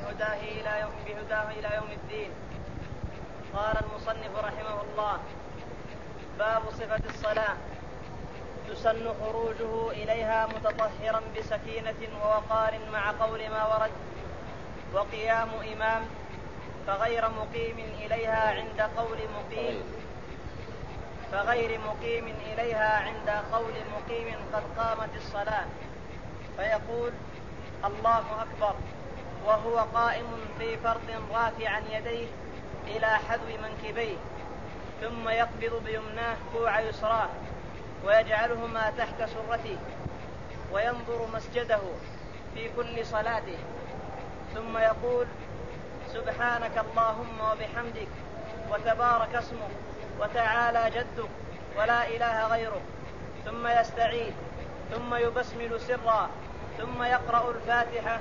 بهداه إلى يوم بهداه إلى يوم الدين. قال المصنف رحمه الله باب صفة الصلاة. يسن خروجه إليها متطهرا بسكينة ووقار مع قول ما ورد وقيام إمام فغير مقيم إليها عند قول مقيم. فغير مقيم إليها عند قول مقيم قد قامت الصلاة. فيقول الله أكبر. وهو قائم في فرض رافعا يديه إلى حذو منكبيه ثم يقبض بيمناه كوع يسراه ويجعلهما تحت سرته وينظر مسجده في كل صلاته ثم يقول سبحانك اللهم وبحمدك وتبارك اسمك وتعالى جدك ولا إله غيرك ثم يستعيذ ثم يبسمل سرا ثم يقرأ الفاتحة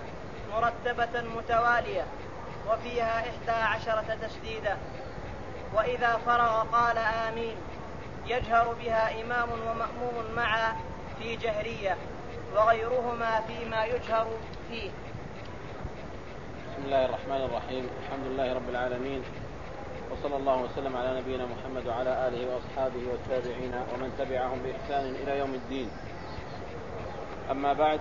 مرتبة متوالية وفيها إحدى عشرة تشديده وإذا فرغ قال آمين. يجهر بها إمام ومأموم معا في جهرية وغيرهما فيما يجهر فيه. بسم الله الرحمن الرحيم. الحمد لله رب العالمين. وصلى الله وسلم على نبينا محمد وعلى آله وأصحابه والتابعين ومن تبعهم بإحسان إلى يوم الدين. أما بعد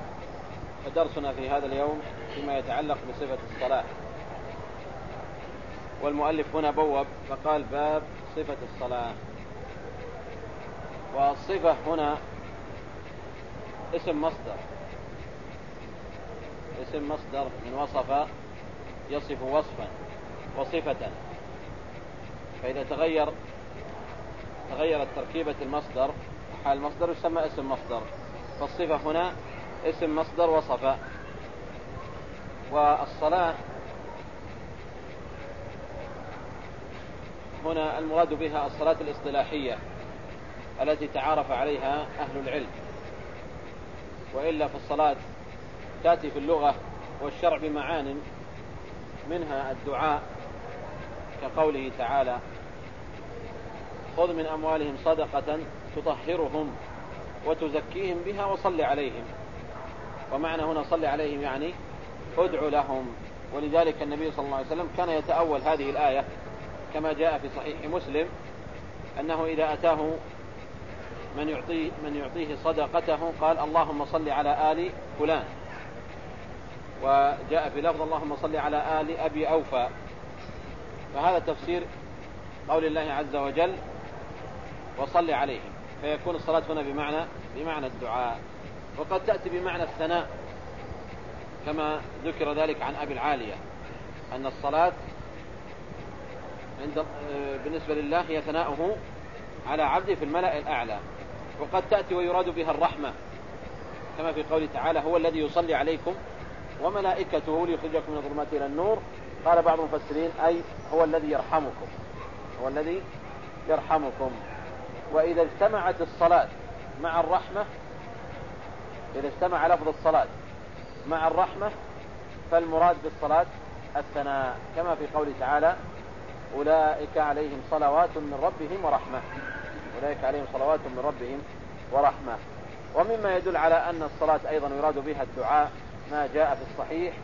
فدرسنا في هذا اليوم فيما يتعلق بصفة الصلاة. والمؤلف هنا بوب فقال باب صفة الصلاة. والصفة هنا اسم مصدر. اسم مصدر من وصف يصف وصفا وصفة. فإذا تغير تغيرت تركيبة المصدر حال المصدر يسمى اسم مصدر. فالصفة هنا اسم مصدر وصف والصلاة هنا المراد بها الصلاة الاصطلاحية التي تعارف عليها أهل العلم. وإلا فالصلاة تأتي في اللغة والشرع بمعان منها الدعاء كقوله تعالى خذ من أموالهم صدقة تطهرهم وتزكيهم بها وصل عليهم. ومعنى هنا صل عليهم يعني ادعو لهم. ولذلك النبي صلى الله عليه وسلم كان يتأول هذه الآية كما جاء في صحيح مسلم أنه إذا أتاه من يعطيه من يعطيه صدقته قال اللهم صل على آل فلان. وجاء في لفظ اللهم صل على آل أبي أوفى. فهذا تفسير قول الله عز وجل وصل عليهم. فيكون الصلاة هنا بمعنى بمعنى الدعاء. وقد تأتي بمعنى الثناء. كما ذكر ذلك عن أبي العالية أن الصلاة عند بالنسبة لله هي ثناؤه على عبده في الملأ الأعلى وقد تأتي ويراد بها الرحمة كما في قوله تعالى هو الذي يصلي عليكم وملائكته ليخرجكم من الظلمات إلى النور قال بعض المفسرين أي هو الذي يرحمكم هو الذي يرحمكم وإذا اجتمعت الصلاة مع الرحمة إذا اجتمع لفظ الصلاة مع الرحمة فالمراد بالصلاة الثناء. كما في قوله تعالى أولئك عليهم صلوات من ربهم ورحمة. أولئك عليهم صلوات من ربهم ورحمة. ومما يدل على أن الصلاة أيضا يراد بها الدعاء ما جاء في الصحيح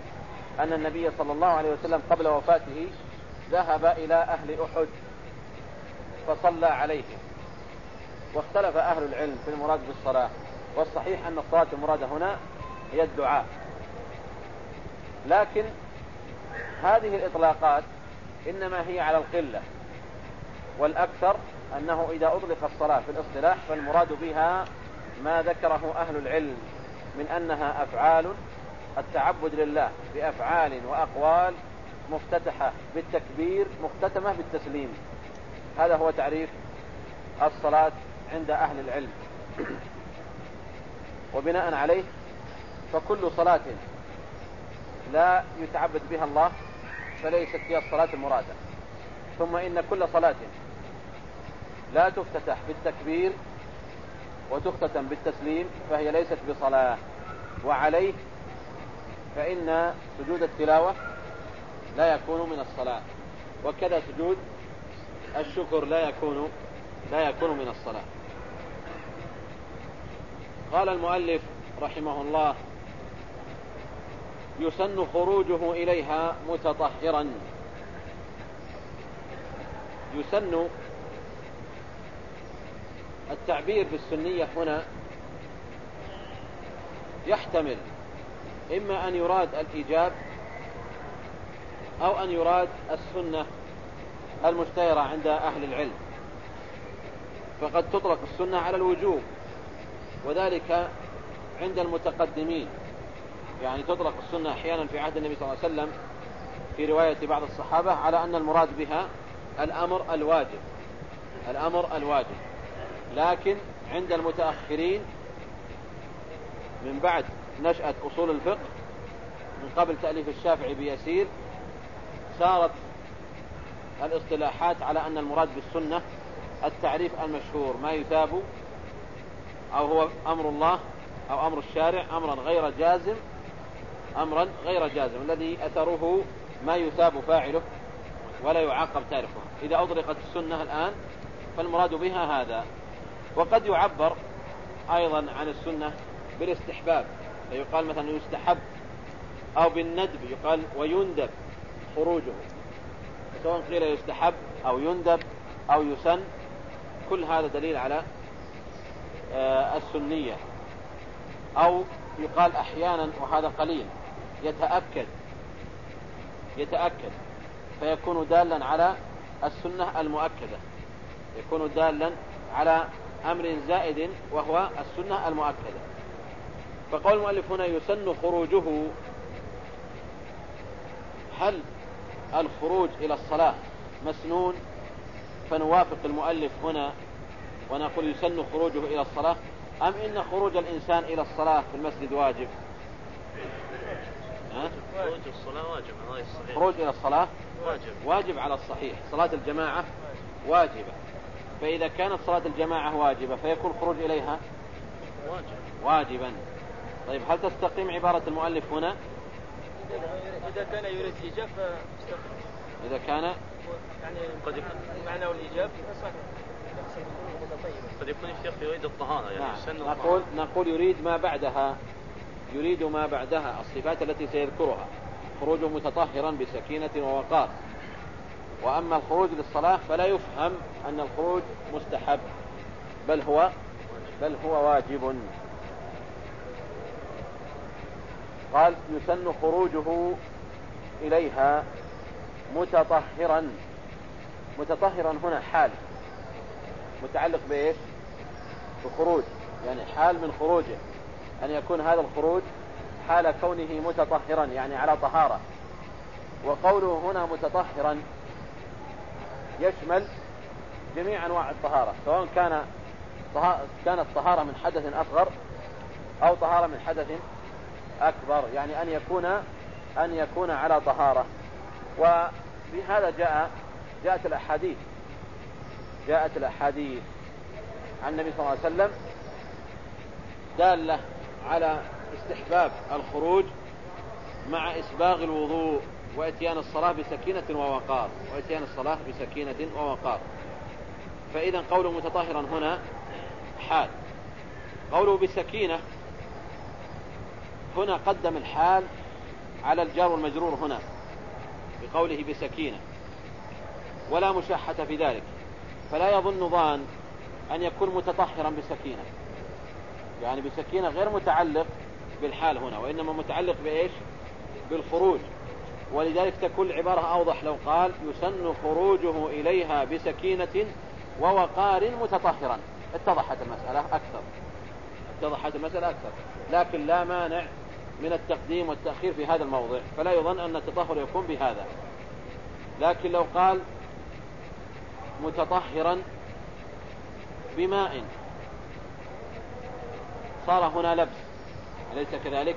أن النبي صلى الله عليه وسلم قبل وفاته ذهب إلى أهل أحد فصلى عليهم. واختلف أهل العلم في المراد بالصلاة. والصحيح أن الصلاة المرادة هنا هي الدعاء. لكن هذه الإطلاقات إنما هي على القلة والأكثر أنه إذا أطلق الصلاة في الاصطلاح فالمراد بها ما ذكره أهل العلم من أنها أفعال التعبد لله بأفعال وأقوال مفتتحة بالتكبير مختتمة بالتسليم. هذا هو تعريف الصلاة عند أهل العلم. وبناء عليه فكل صلاة لا يتعبد بها الله فليست هي الصلاة المرادة. ثم إن كل صلاة لا تفتتح بالتكبير وتختتم بالتسليم فهي ليست بصلاة. وعليه فإن سجود التلاوة لا يكون من الصلاة. وكذا سجود الشكر لا يكون لا يكون من الصلاة. قال المؤلف رحمه الله يسن خروجه إليها متطهرا. يسن التعبير بالسنية هنا يحتمل إما أن يراد الإيجاب أو أن يراد السنة المشتهرة عند أهل العلم. فقد تطلق السنة على الوجوب وذلك عند المتقدمين. يعني تطلق السنة أحيانا في عهد النبي صلى الله عليه وسلم في رواية بعض الصحابة على أن المراد بها الأمر الواجب. الأمر الواجب. لكن عند المتأخرين من بعد نشأة أصول الفقه من قبل تأليف الشافعي بيسير صارت الاصطلاحات على أن المراد بالسنة التعريف المشهور ما يثاب أو هو أمر الله أو أمر الشارع أمرا غير جازم أمرا غير جازم الذي أثره ما يثاب فاعله ولا يعاقب تاركه. إذا أطلقت السنة الآن فالمراد بها هذا. وقد يعبر أيضا عن السنة بالاستحباب. فيقال مثلا يستحب أو بالندب يقال ويندب خروجه. سواء قيل يستحب أو يندب أو يسن كل هذا دليل على آه، السنية. أو يقال أحيانا وهذا قليل. يتأكد يتأكد. فيكون دالا على السنة المؤكدة. يكون دالا على أمر زائد وهو السنة المؤكدة. فقول المؤلف هنا يسن خروجه. هل الخروج إلى الصلاة مسنون؟ فنوافق المؤلف هنا ونقول يسن خروجه إلى الصلاة. أم إن خروج الإنسان إلى الصلاة في المسجد واجب؟ خروج الصلاة واجب على الصحيح. خروج إلى الصلاة؟ واجب. واجب على الصحيح. صلاة الجماعة واجبة. فإذا كانت صلاة الجماعة واجبة فيكون الخروج إليها؟ واجب. واجبا. طيب هل تستقيم عبارة المؤلف هنا؟ إذا كان يريد الإيجاب فاستقيم. إذا كان؟ يعني قد يكون. معنى الإيجاب قد يكون الشيخ يريد الطهارة يعني نعم. نقول الطهارة. نقول يريد ما بعدها. يريد ما بعدها الصفات التي سيذكرها. خروج متطهرا بسكينة ووقار. وأما الخروج للصلاة فلا يفهم أن الخروج مستحب بل هو بل هو واجب. قال يسن خروجه إليها متطهرا. متطهرا هنا حال. متعلق بإيش؟ بخروج. يعني حال من خروجه. أن يكون هذا الخروج حال كونه متطهرا يعني على طهارة. وقوله هنا متطهرا يشمل جميع أنواع الطهارة سواء كان كانت طهارة من حدث أصغر أو طهارة من حدث أكبر يعني أن يكون أن يكون على طهارة. وبهذا جاء جاءت الأحاديث. جاءت الأحاديث. عن النبي صلى الله عليه وسلم دالة على استحباب الخروج مع إسباغ الوضوء وإتيان الصلاة بسكينة ووقار وإتيان الصلاة بسكينة ووقار. فإذا قوله متطهرا هنا حال. قوله بسكينة هنا قدم الحال على الجار والمجرور هنا بقوله بسكينة. ولا مشاحة في ذلك. فلا يظن ظان أن يكون متطهرا بسكينة. يعني بسكينة غير متعلق بالحال هنا وإنما متعلق بإيش؟ بالخروج. ولذلك تكون العبارة أوضح. لو قال يسن خروجه إليها بسكينة ووقار متطهرا. اتضحت المسألة أكثر. اتضحت المسألة أكثر. لكن لا مانع من التقديم والتأخير في هذا الموضع. فلا يظن أن التطهر يكون بهذا. لكن لو قال متطهرا بماء صار هنا لبس أليس كذلك؟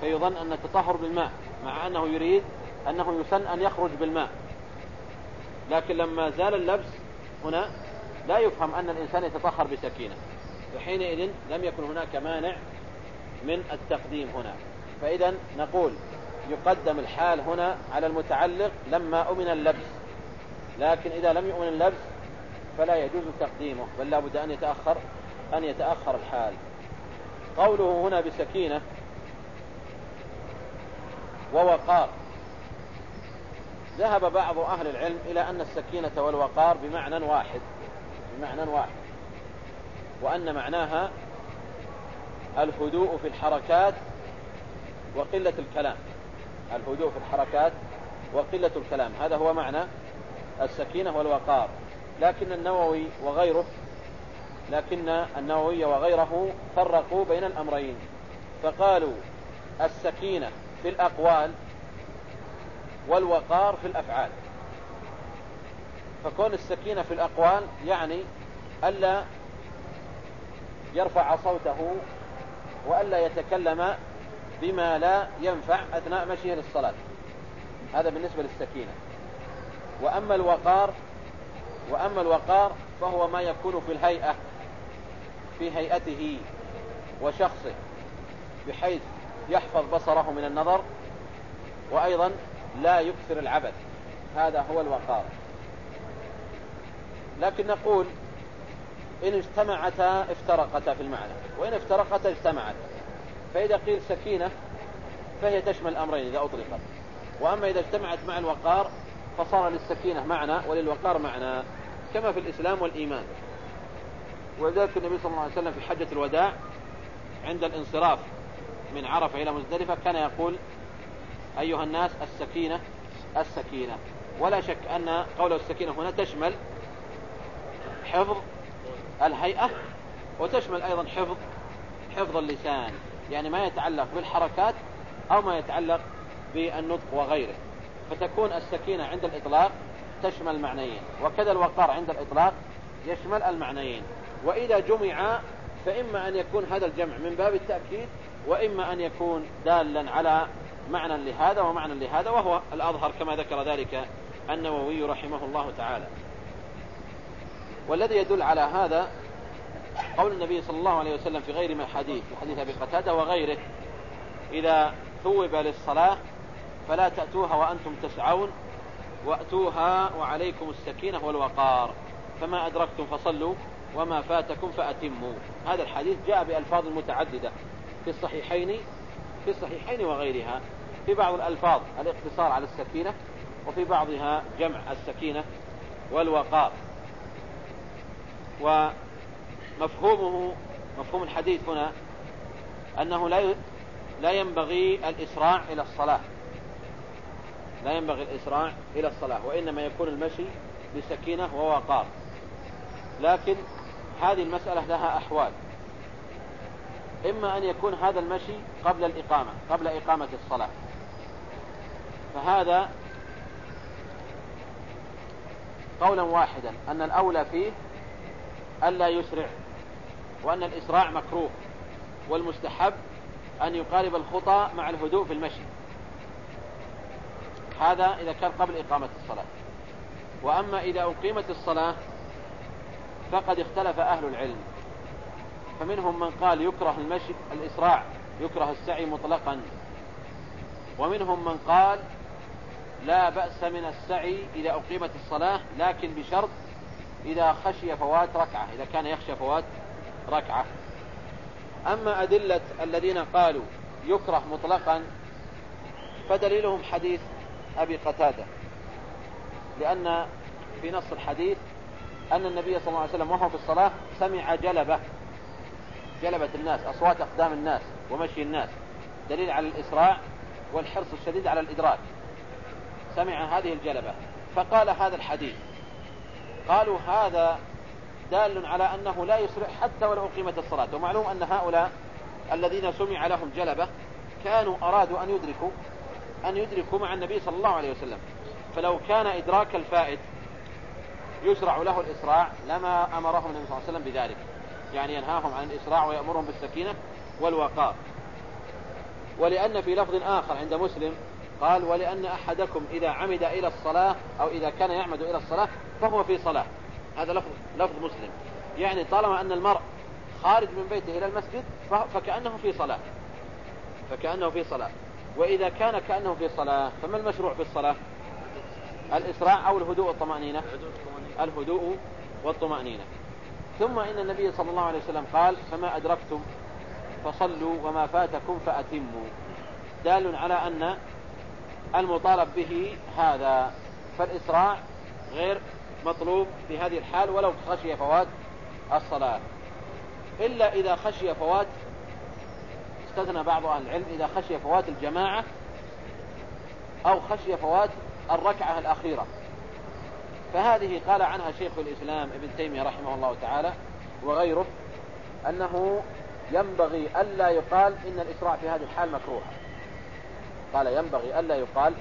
فيظن أن التطهر بالماء مع أنه يريد أنه يسن أن يخرج بالماء. لكن لما زال اللبس هنا لا يفهم أن الإنسان يتطهر بسكينة. وحينئذ لم يكن هناك مانع من التقديم هنا. فإذا نقول يقدم الحال هنا على المتعلق لما أمن اللبس. لكن إذا لم يؤمن اللبس فلا يجوز تقديمه بل لا بد أن يتأخر أن يتأخر الحال. قوله هنا بسكينة ووقار. ذهب بعض أهل العلم إلى أن السكينة والوقار بمعنى واحد بمعنى واحد وأن معناها الهدوء في الحركات وقلة الكلام. الهدوء في الحركات وقلة الكلام. هذا هو معنى السكينة والوقار. لكن النووي وغيره لكن النووي وغيره فرقوا بين الأمرين. فقالوا السكينة في الأقوال والوقار في الأفعال. فكون السكينة في الأقوال يعني ألا يرفع صوته وألا يتكلم بما لا ينفع أثناء مشيه للصلاة. هذا بالنسبة للسكينة. وأما الوقار وأما الوقار فهو ما يكون في الهيئة. في هيئته وشخصه بحيث يحفظ بصره من النظر وأيضا لا يكثر العبث. هذا هو الوقار. لكن نقول إن اجتمعتا افترقتا في المعنى. وإن افترقتا اجتمعتا فإذا قيل سكينة فهي تشمل الأمرين إذا أطلقت. وأما إذا اجتمعت مع الوقار فصار للسكينة معنى وللوقار معنى. كما في الإسلام والإيمان. ولذلك النبي صلى الله عليه وسلم في حجة الوداع عند الانصراف من عرفة إلى مزدلفة كان يقول أيها الناس السكينة السكينة. ولا شك أن قوله السكينة هنا تشمل حفظ الهيئة وتشمل أيضا حفظ حفظ اللسان. يعني ما يتعلق بالحركات أو ما يتعلق بالنطق وغيره. فتكون السكينة عند الإطلاق تشمل معنيين. وكذا الوقار عند الإطلاق يشمل المعنيين. وإذا جمع فإما أن يكون هذا الجمع من باب التأكيد وإما أن يكون دالا على معنى لهذا ومعنى لهذا وهو الأظهر كما ذكر ذلك النووي رحمه الله تعالى. والذي يدل على هذا قول النبي صلى الله عليه وسلم في غير ما حديث في حديث أبي قتادة وغيره إذا ثوب للصلاة فلا تأتوها وأنتم تسعون وأتوها وعليكم السكينة والوقار. فما أدركتم فصلوا. وما فاتكم فأتموا. هذا الحديث جاء بألفاظ متعددة. في الصحيحين في الصحيحين وغيرها. في بعض الألفاظ الاقتصار على السكينة وفي بعضها جمع السكينة والوقار. ومفهومه مفهوم الحديث هنا أنه لا لا ينبغي الإسراع إلى الصلاة. لا ينبغي الإسراع إلى الصلاة وإنما يكون المشي بسكينة ووقار. لكن هذه المسألة لها أحوال. إما أن يكون هذا المشي قبل الإقامة قبل إقامة الصلاة. فهذا قولا واحدا أن الأولى فيه ألا يسرع وأن الإسراع مكروه والمستحب أن يقارب الخطى مع الهدوء في المشي. هذا إذا كان قبل إقامة الصلاة. وأما إذا أقيمت الصلاة فقد اختلف أهل العلم. فمنهم من قال يكره المشي الإسراع يكره السعي مطلقا. ومنهم من قال لا بأس من السعي إذا أقيمت الصلاة لكن بشرط إذا خشي فوات ركعة إذا كان يخشى فوات ركعة. أما أدلة الذين قالوا يكره مطلقا فدليلهم حديث أبي قتادة لأن في نص الحديث أن النبي صلى الله عليه وسلم وهو في الصلاة سمع جلبة. جلبة الناس أصوات أقدام الناس ومشي الناس. دليل على الإسراع والحرص الشديد على الإدراك. سمع هذه الجلبة. فقال هذا الحديث. قالوا هذا دال على أنه لا يسرع حتى ولو أقيمت الصلاة. ومعلوم أن هؤلاء الذين سمع لهم جلبة كانوا أرادوا أن يدركوا أن يدركوا مع النبي صلى الله عليه وسلم. فلو كان إدراك الفائت يشرع له الإسراع لما أمرهم النبي صلى الله عليه وسلم بذلك. يعني ينهاهم عن الإسراع ويأمرهم بالسكينة والوقار. ولأن في لفظ آخر عند مسلم قال ولأن أحدكم إذا عمد إلى الصلاة أو إذا كان يعمد إلى الصلاة فهو في صلاة. هذا لفظ, لفظ مسلم. يعني طالما أن المرء خارج من بيته إلى المسجد فكأنه في صلاة. فكأنه في صلاة. وإذا كان كأنه في صلاة فما المشروع في الصلاة؟ الإسراع أو الهدوء والطمأنينة. الهدوء والطمأنينة. ثم إن النبي صلى الله عليه وسلم قال فما أدركتم فصلوا وما فاتكم فأتموا. دال على أن المطالب به هذا فالإسراع غير مطلوب في هذه الحال ولو خشي فوات الصلاة. إلا إذا خشي فوات استثنى بعض أهل العلم إذا خشي فوات الجماعة أو خشي فوات الركعة الأخيرة. فهذه قال عنها شيخ الإسلام ابن تيمية رحمه الله تعالى وغيره أنه ينبغي ألا يقال إن الإسراع في هذه الحال مكروه. قال ينبغي ألا يقال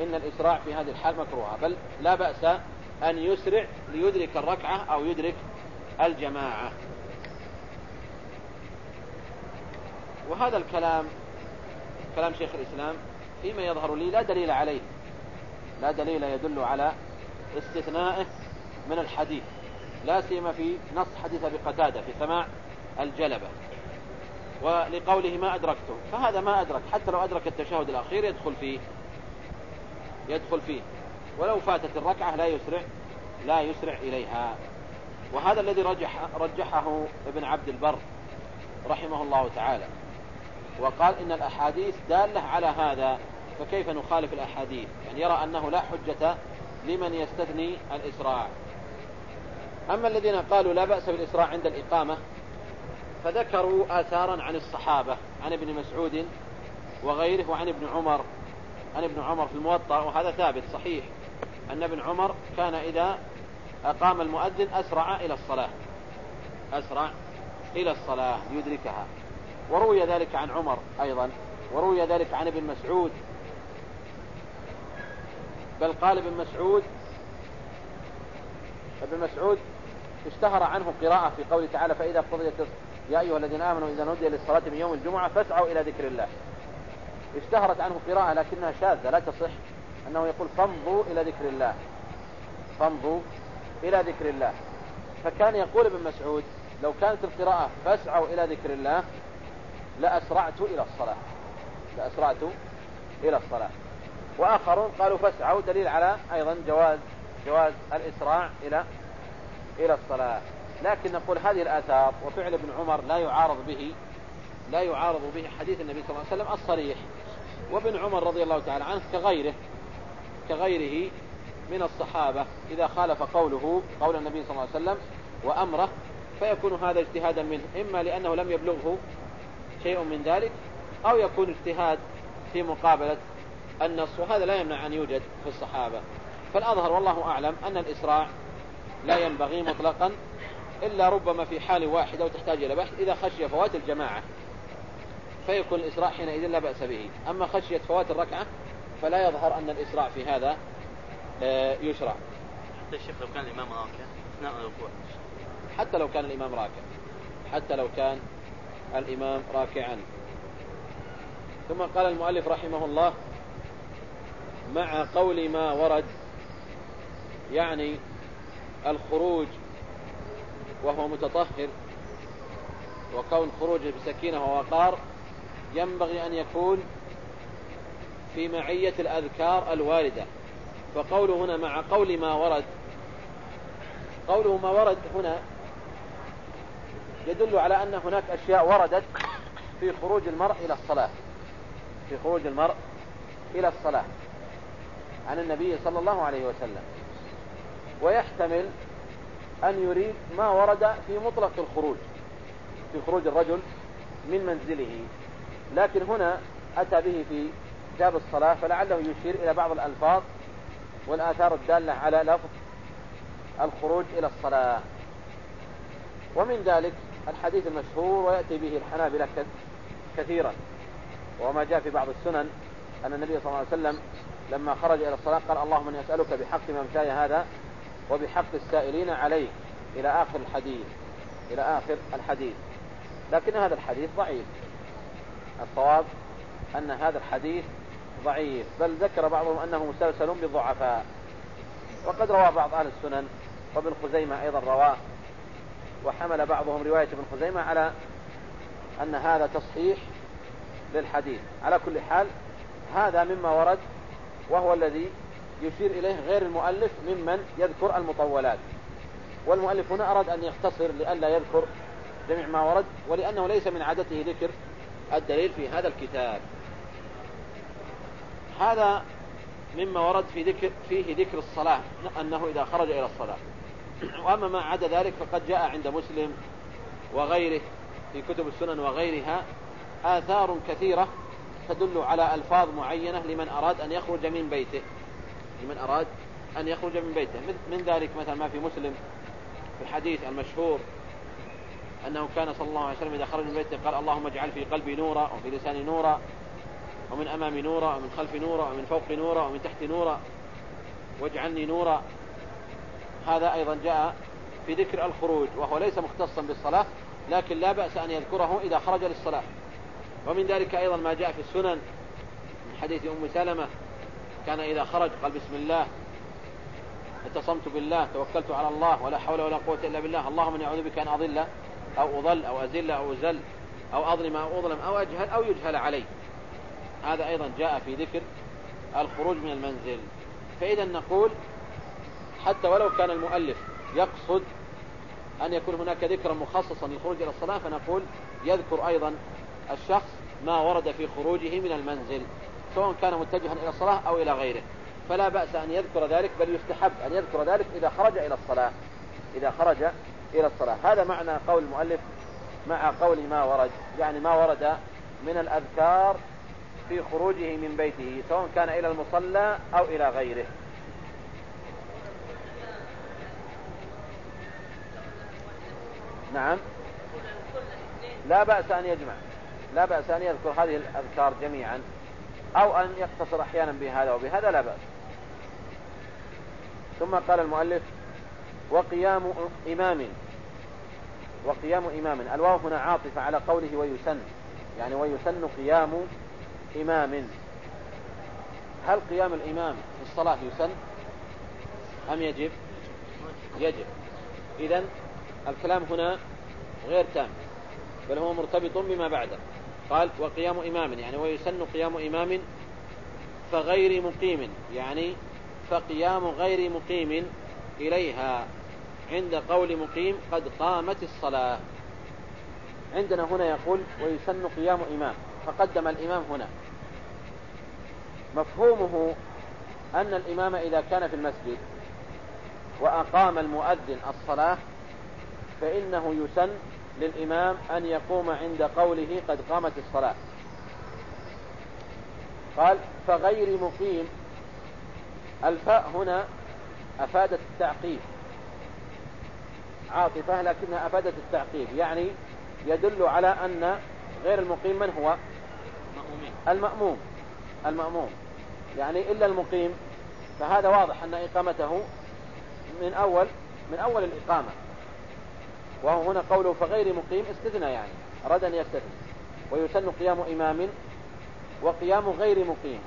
إن الإسراع في هذه الحال مكروه بل لا بأس أن يسرع ليدرك الركعة أو يدرك الجماعة. وهذا الكلام كلام شيخ الإسلام فيما يظهر لي لا دليل عليه لا دليل يدل على استثنائه من الحديث لا سيما في نص حديث أبي قتادة في سماع الجلبة. ولقوله ما أدركته فهذا ما أدرك حتى لو أدرك التشهد الأخير يدخل فيه يدخل فيه. ولو فاتت الركعة لا يسرع لا يسرع إليها. وهذا الذي رجح رجحه ابن عبد البر رحمه الله تعالى. وقال إن الأحاديث دالة على هذا فكيف نخالف الأحاديث؟ يعني يرى أنه لا حجة لمن يستثني الإسراع. أما الذين قالوا لا بأس بالإسراع عند الإقامة فذكروا آثارا عن الصحابة عن ابن مسعود وغيره وعن ابن عمر عن ابن عمر في الموطأ وهذا ثابت صحيح. أن ابن عمر كان إذا أقام المؤذن أسرع إلى الصلاة. أسرع إلى الصلاة ليدركها وروي ذلك عن عمر أيضا وروي ذلك عن ابن مسعود بل قال ابن مسعود ابن مسعود اشتهر عنه قراءة في قوله تعالى فإذا قضيت يا أيها الذين آمنوا إذا نودي للصلاة من يوم الجمعة فاسعوا إلى ذكر الله. اشتهرت عنه قراءة لكنها شاذة لا تصح أنه يقول فامضوا إلى ذكر الله فامضوا إلى ذكر الله. فكان يقول ابن مسعود لو كانت القراءة فاسعوا إلى ذكر الله لأسرعت إلى الصلاة لأسرعت إلى الصلاة. وآخرون قالوا فاسعوا دليل على أيضا جواز جواز الإسراع إلى إلى الصلاة. لكن نقول هذه الآثار وفعل ابن عمر لا يعارض به لا يعارض به حديث النبي صلى الله عليه وسلم الصريح. وابن عمر رضي الله تعالى عنه كغيره كغيره من الصحابة. إذا خالف قوله قول النبي صلى الله عليه وسلم وأمره فيكون هذا اجتهادا منه. إما لأنه لم يبلغه شيء من ذلك أو يكون اجتهاد في مقابلة النص وهذا لا يمنع أن يوجد في الصحابة. فالأظهر والله أعلم أن الإسراع لا ينبغي مطلقا إلا ربما في حال واحدة وتحتاج إلى بحث. إذا خشي فوات الجماعة فيكون الإسراع حينئذ لا بأس به. أما خشية فوات الركعة فلا يظهر أن الإسراع في هذا آه، يشرع. حتى الشيخ لو كان الإمام راكع أثناء الركوع. حتى لو كان الإمام راكع. حتى لو كان الإمام راكعا. ثم قال المؤلف رحمه الله مع قول ما ورد يعني الخروج وهو متطهر وكون خروجه بسكينة ووقار ينبغي أن يكون في معية الأذكار الواردة. فقوله هنا مع قول ما ورد قوله ما ورد هنا يدل على أن هناك أشياء وردت في خروج المرء إلى الصلاة. في خروج المرء إلى الصلاة. عن النبي صلى الله عليه وسلم. ويحتمل أن يريد ما ورد في مطلق الخروج في خروج الرجل من منزله. لكن هنا أتى به في كتاب الصلاة فلعله يشير إلى بعض الألفاظ والآثار الدالة على لفظ الخروج إلى الصلاة. ومن ذلك الحديث المشهور ويأتي به الحنابلة كثيرا. وما جاء في بعض السنن أن النبي صلى الله عليه وسلم لما خرج إلى الصلاة قال اللهم أني أسألك بحق ممشاي هذا وبحق السائلين عليه إلى آخر الحديث إلى آخر الحديث. لكن هذا الحديث ضعيف. الصواب أن هذا الحديث ضعيف بل ذكر بعضهم أنه مسلسل بالضعفاء. وقد روى بعض أهل السنن وابن خزيمة أيضا رواه. وحمل بعضهم رواية ابن خزيمة على أن هذا تصحيح للحديث. على كل حال هذا مما ورد وهو الذي يشير إليه غير المؤلف ممن يذكر المطولات. والمؤلف هنا أراد أن يختصر لئلا يذكر جميع ما ورد ولأنه ليس من عادته ذكر الدليل في هذا الكتاب. هذا مما ورد في ذكر فيه ذكر الصلاة أنه إذا خرج إلى الصلاة. وأما ما عدا ذلك فقد جاء عند مسلم وغيره في كتب السنن وغيرها آثار كثيرة تدل على ألفاظ معينة لمن أراد أن يخرج من بيته. لمن أراد أن يخرج من بيته. من ذلك مثلا ما في مسلم في الحديث المشهور أنه كان صلى الله عليه وسلم إذا خرج من بيته قال اللهم اجعل في قلبي نورا وفي لساني نورا ومن أمامي نورا ومن خلفي نورا ومن فوقي نورا ومن تحتي نورا واجعلني نورا. هذا أيضا جاء في ذكر الخروج وهو ليس مختصا بالصلاة لكن لا بأس أن يذكره إذا خرج للصلاة. ومن ذلك أيضا ما جاء في السنن من حديث أم سلمة كان إذا خرج قال بسم الله اتصمت بالله توكلت على الله ولا حول ولا قوة إلا بالله اللهم إني أعوذ بك أن أضل أو أضل أو أزل أو أزل أو أظلم أو أظلم أو أجهل أو يجهل علي. هذا أيضا جاء في ذكر الخروج من المنزل. فإذا نقول حتى ولو كان المؤلف يقصد أن يكون هناك ذكرا مخصصا للخروج إلى الصلاة فنقول يذكر أيضا الشخص ما ورد في خروجه من المنزل سواء كان متجها إلى الصلاة أو إلى غيره. فلا بأس أن يذكر ذلك بل يستحب أن يذكر ذلك إذا خرج إلى الصلاة. إذا خرج إلى الصلاة. هذا معنى قول المؤلف مع قول ما ورد يعني ما ورد من الأذكار في خروجه من بيته سواء كان إلى المصلى أو إلى غيره. نعم. لا بأس أن يجمع. لا بأس أن يذكر هذه الأذكار جميعا أو أن يقتصر أحيانا بهذا وبهذا لا بأس. ثم قال المؤلف وقيام إمام وقيام إمام. الواو هنا عاطفة على قوله ويسن يعني ويسن قيام إمام. هل قيام الإمام في الصلاة يسن؟ أم يجب؟ يجب. إذا الكلام هنا غير تام بل هو مرتبط بما بعده. قال وقيام إمام يعني ويسن قيام إمام فغير مقيم يعني فقيام غير مقيم إليها عند قول مقيم قد قامت الصلاة. عندنا هنا يقول ويسن قيام إمام فقدم الإمام هنا. مفهومه أن الإمام إذا كان في المسجد وأقام المؤذن الصلاة فإنه يسن للإمام أن يقوم عند قوله قد قامت الصلاة. قال فغير مقيم. الفاء هنا أفادت التعقيب. عاطفة لكنها أفادت التعقيب. يعني يدل على أن غير المقيم من هو؟ المأموم. المأموم. يعني إلا المقيم فهذا واضح أن إقامته من أول من أول الإقامة. وهو هنا قوله فغير مقيم استثنى يعني أراد أن يستثنى. ويسن قيام إمام وقيام غير مقيم.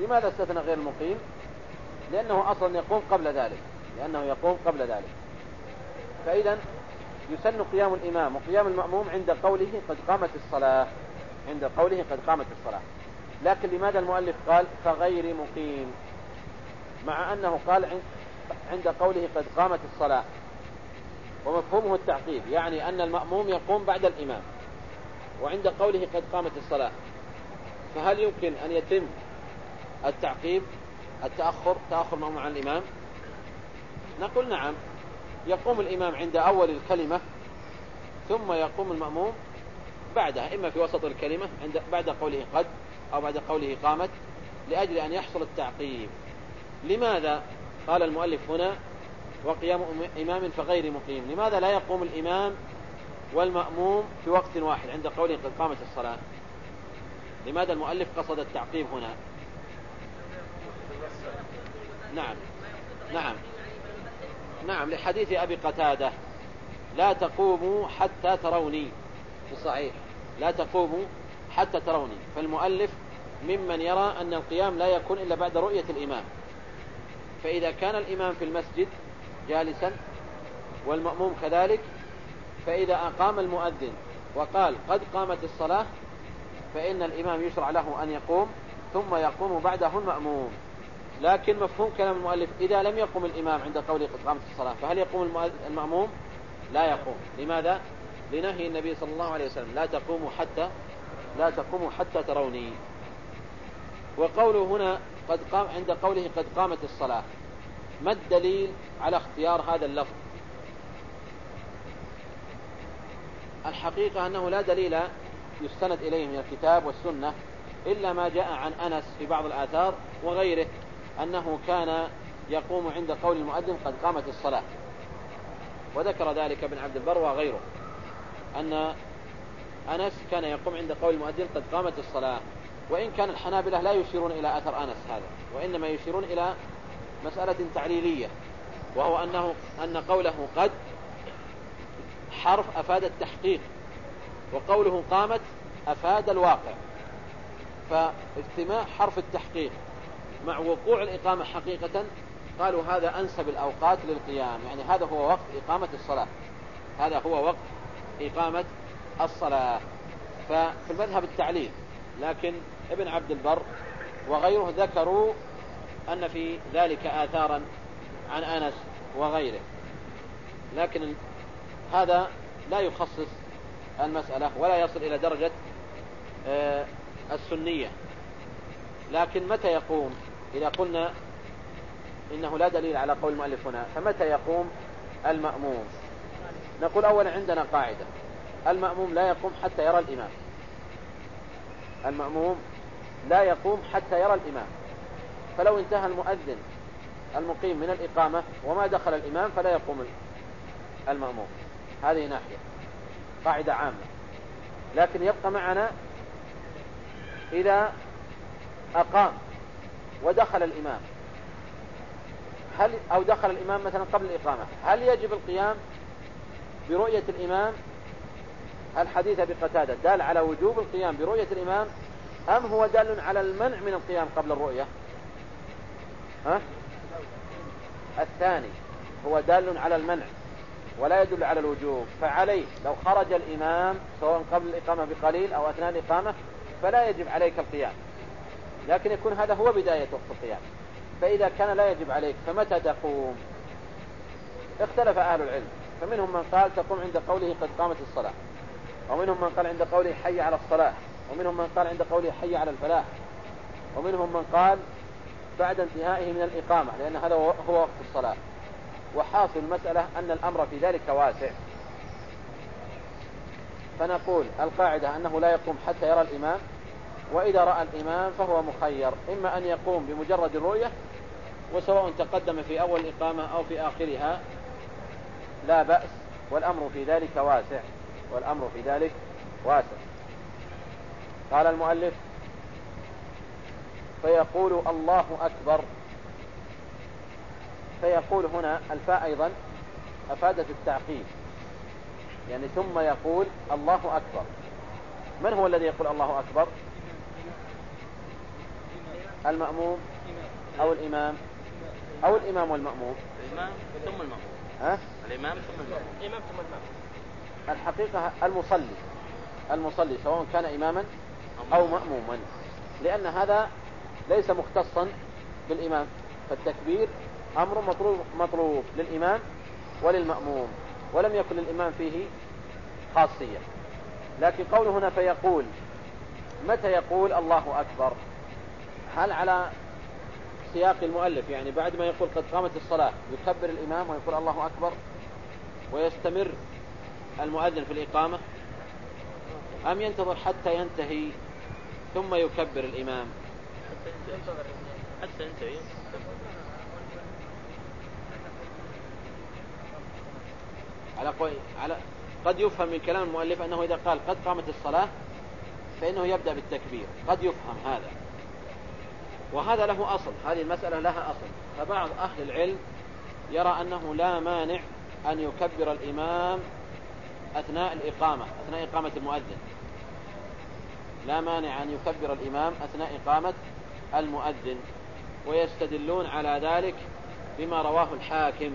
لماذا استثنى غير المقيم لأنه أصلا يقوم قبل ذلك لأنه يقوم قبل ذلك. فإذا يسن قيام الإمام وقيام المأموم عند قوله قد قامت الصلاة عند قوله قد قامت الصلاة. لكن لماذا المؤلف قال فغير مقيم؟ مع أنه قال عند قوله قد قامت الصلاة. ومفهومه التعقيب يعني أن المأموم يقوم بعد الإمام وعند قوله قد قامت الصلاة. فهل يمكن أن يتم التعقيب التأخر تأخر المأموم عن الإمام؟ نقول نعم يقوم الإمام عند أول الكلمة ثم يقوم المأموم بعدها إما في وسط الكلمة عند بعد قوله قد أو بعد قوله قامت لأجل أن يحصل التعقيب. لماذا؟ قال المؤلف هنا وقيام إمام فغير مقيم. لماذا لا يقوم الإمام والمأموم في وقت واحد عند قوله قد قامت الصلاة؟ لماذا المؤلف قصد التعقيب هنا؟ نعم. نعم. نعم لحديث أبي قتادة. لا تقوموا حتى تروني. في الصحيح. لا تقوموا حتى تروني. فالمؤلف ممن يرى أن القيام لا يكون إلا بعد رؤية الإمام. فإذا كان الإمام في المسجد جالسا والمأموم كذلك. فإذا أقام المؤذن وقال قد قامت الصلاة فإن الإمام يشرع له أن يقوم ثم يقوم بعده المأموم. لكن مفهوم كلام المؤلف إذا لم يقم الإمام عند قوله قد قامت الصلاة فهل يقوم المأموم؟ لا يقوم. لماذا؟ لنهي النبي صلى الله عليه وسلم لا تقوموا حتى لا تقوموا حتى تروني. وقوله هنا قد قام عند قوله قد قامت الصلاة. ما الدليل على اختيار هذا اللفظ؟ الحقيقة أنه لا دليل يستند إليه من الكتاب والسنة إلا ما جاء عن أنس في بعض الآثار وغيره أنه كان يقوم عند قول المؤذن قد قامت الصلاة. وذكر ذلك ابن عبد البر وغيره أن أنس كان يقوم عند قول المؤذن قد قامت الصلاة. وإن كان الحنابلة لا يشيرون إلى أثر أنس هذا وإنما يشيرون إلى مسألة تعليلية وهو أنه أن قوله قد حرف أفاد التحقيق وقوله قامت أفاد الواقع. فاجتماع حرف التحقيق مع وقوع الإقامة حقيقة قالوا هذا أنسب الأوقات للقيام يعني هذا هو وقت إقامة الصلاة. هذا هو وقت إقامة الصلاة. ففي المذهب التعليل لكن ابن عبد البر وغيره ذكروا أن في ذلك آثارا عن أنس وغيره. لكن هذا لا يخصص المسألة ولا يصل إلى درجة آه، السنية. لكن متى يقوم؟ إذا قلنا إنه لا دليل على قول المؤلف هنا فمتى يقوم المأموم؟ نقول أولا عندنا قاعدة. المأموم لا يقوم حتى يرى الإمام. المأموم لا يقوم حتى يرى الإمام. فلو انتهى المؤذن المقيم من الإقامة وما دخل الإمام فلا يقوم المأموم. هذه ناحية. قاعدة عامة. لكن يبقى معنا إذا أقام ودخل الإمام. هل أو دخل الإمام مثلا قبل الإقامة. هل يجب القيام برؤية الإمام؟ الحديث بقتادة دال على وجوب القيام برؤية الإمام أم هو دال على المنع من القيام قبل الرؤية؟ ها؟ الثاني هو دال على المنع ولا يدل على الوجوب. فعليه لو خرج الإمام سواء قبل الإقامة بقليل أو أثناء الإقامة فلا يجب عليك القيام. لكن يكون هذا هو بداية وقت القيام. فإذا كان لا يجب عليك فمتى تقوم؟ اختلف أهل العلم. فمنهم من قال تقوم عند قوله قد قامت الصلاة. ومنهم من قال عند قوله حي على الصلاة. ومنهم من قال عند قوله حي على الفلاح. ومنهم من قال بعد انتهائه من الإقامة لأن هذا هو وقت الصلاة. وحاصل المسألة أن الأمر في ذلك واسع. فنقول القاعدة أنه لا يقوم حتى يرى الإمام وإذا رأى الإمام فهو مخير. إما أن يقوم بمجرد الرؤية وسواء تقدم في أول الإقامة أو في آخرها لا بأس. والأمر في ذلك واسع. والأمر في ذلك واسع. قال المؤلف فيقول الله أكبر. فيقول هنا الفاء أيضا أفادت التعقيب. يعني ثم يقول الله أكبر. من هو الذي يقول الله أكبر؟ المأموم أو الإمام؟ أو الإمام والمأموم؟ الإمام ثم المأموم. ها؟ الإمام ثم المأموم. الإمام ثم المأموم. الحقيقة المصلي. المصلي سواء كان إماما أو مأموما. لأن هذا ليس مختصا بالإمام فالتكبير أمر مطلوب, مطلوب للإمام وللمأموم ولم يكن للإمام فيه خاصية. لكن قوله هنا فيقول متى يقول الله أكبر؟ هل على سياق المؤلف؟ يعني بعد ما يقول قد قامت الصلاة يكبر الإمام ويقول الله أكبر؟ ويستمر المؤذن في الإقامة؟ أم ينتظر حتى ينتهي ثم يكبر الإمام؟ حتى ينتهي على قوي على قد يفهم من كلام المؤلف أنه إذا قال قد قامت الصلاة فإنه يبدأ بالتكبير. قد يفهم هذا. وهذا له أصل. هذه المسألة لها أصل. فبعض أهل العلم يرى أنه لا مانع أن يكبر الإمام أثناء الإقامة أثناء إقامة المؤذن. لا مانع أن يكبر الإمام أثناء إقامة المؤذن ويستدلون على ذلك بما رواه الحاكم.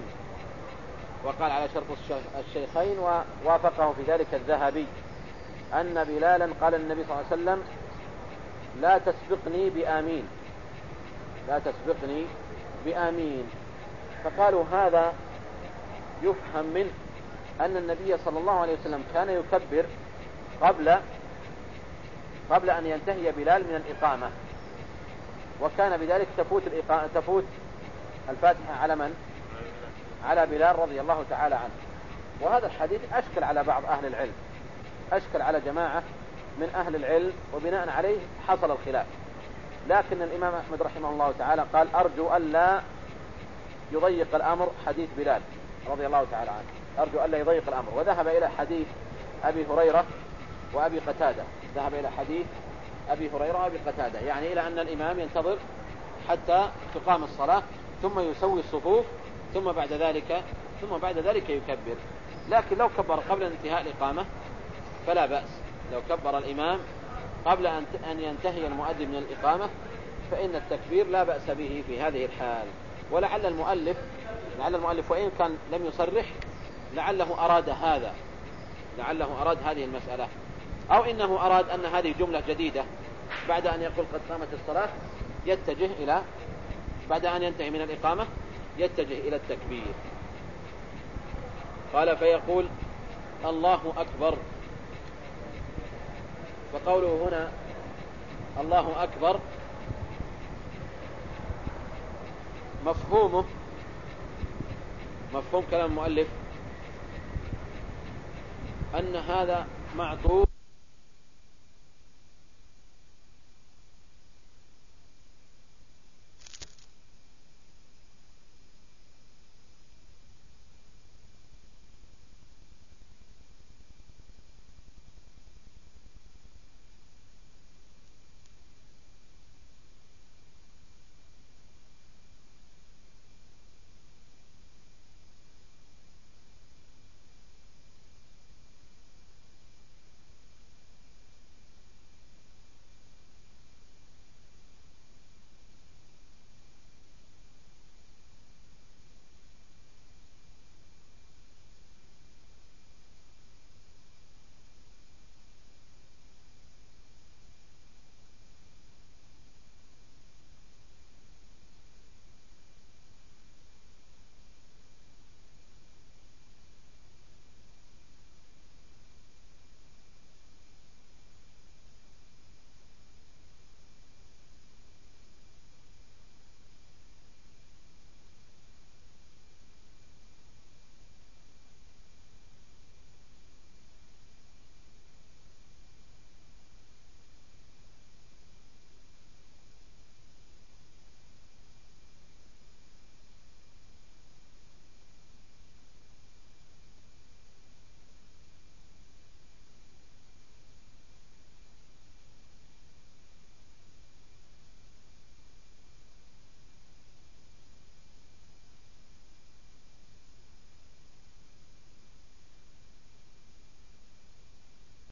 وقال على شرط الشيخين ووافقه في ذلك الذهبي أن بلالا قال النبي صلى الله عليه وسلم لا تسبقني بآمين. لا تسبقني بآمين. فقالوا هذا يفهم منه أن النبي صلى الله عليه وسلم كان يكبر قبل قبل أن ينتهي بلال من الإقامة. وكان بذلك تفوت تفوت الفاتحة على من؟ على بلال رضي الله تعالى عنه. وهذا الحديث أشكل على بعض أهل العلم. أشكل على جماعة من أهل العلم وبناء عليه حصل الخلاف. لكن الإمام أحمد رحمه الله تعالى قال أرجو ألا يضيق الأمر حديث بلال رضي الله تعالى عنه. أرجو ألا يضيق الأمر. وذهب إلى حديث أبي هريرة وأبي قتادة. ذهب إلى حديث أبي هريرة وأبي قتادة. يعني إلى أن الإمام ينتظر حتى تقام الصلاة ثم يسوي الصفوف ثم بعد ذلك ثم بعد ذلك يكبر. لكن لو كبر قبل انتهاء الإقامة فلا بأس. لو كبر الإمام قبل أن ينتهي المؤذن من الإقامة فإن التكبير لا بأس به في هذه الحال. ولعل المؤلف لعل المؤلف وإن كان لم يصرح لعله أراد هذا لعله أراد هذه المسألة. أو إنه أراد أن هذه جملة جديدة بعد أن يقول قد قامت الصلاة يتجه إلى بعد أن ينتهي من الإقامة يتجه إلى التكبير. قال فيقول الله أكبر. فقوله هنا الله أكبر. مفهومه. مفهوم كلام المؤلف. أن هذا معطوف